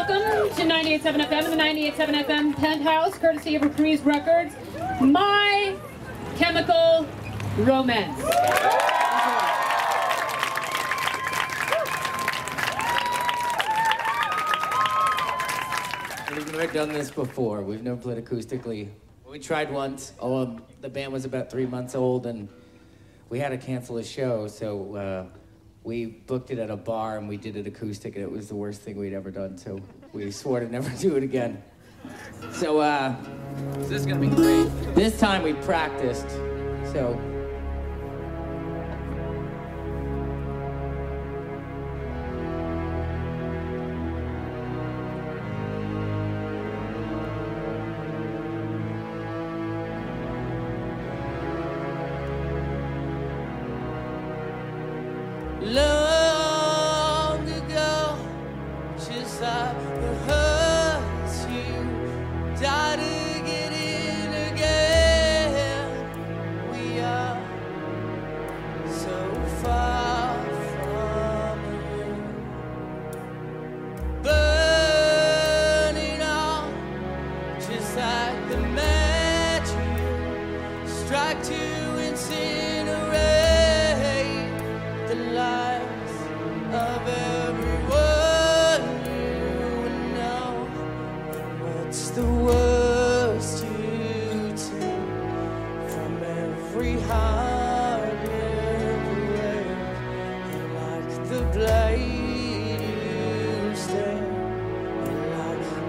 98.7 FM and the 98.7 FM Penthouse, courtesy of Reprise Records. My Chemical Romance. We've never done this before. We've never played acoustically. We tried once. Oh, um, the band was about three months old, and we had to cancel a show. So uh, we booked it at a bar, and we did it acoustic, and it was the worst thing we'd ever done. So we swore to never do it again. So uh, This is gonna be great. this time we practiced. So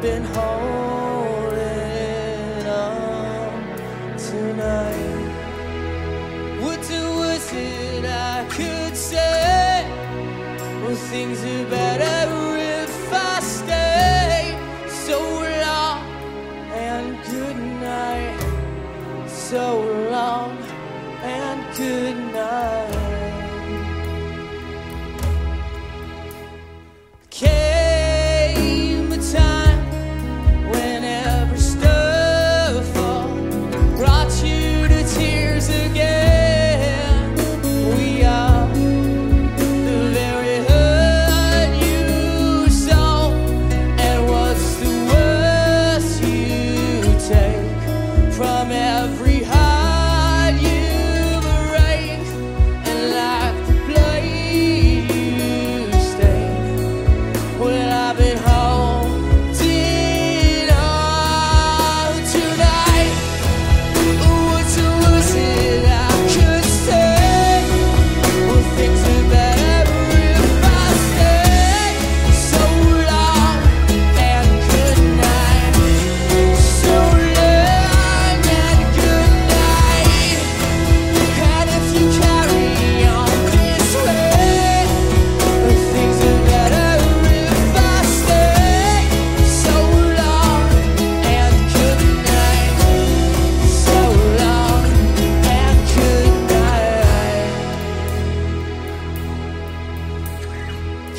been holding on tonight. What was it I could say? Well, things are better if I stay. So long and good night. So long and good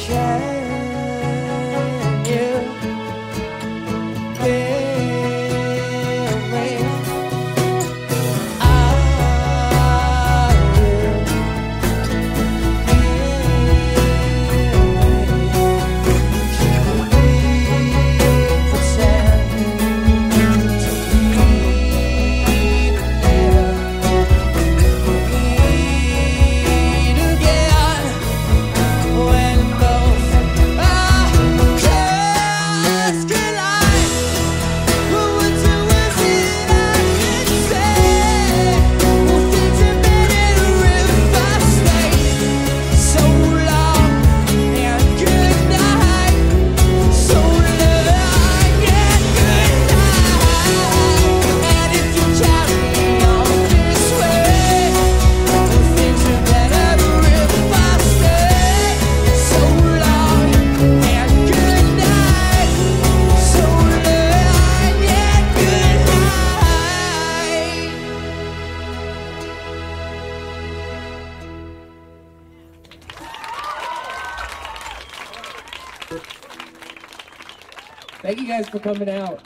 Can thank you guys for coming out.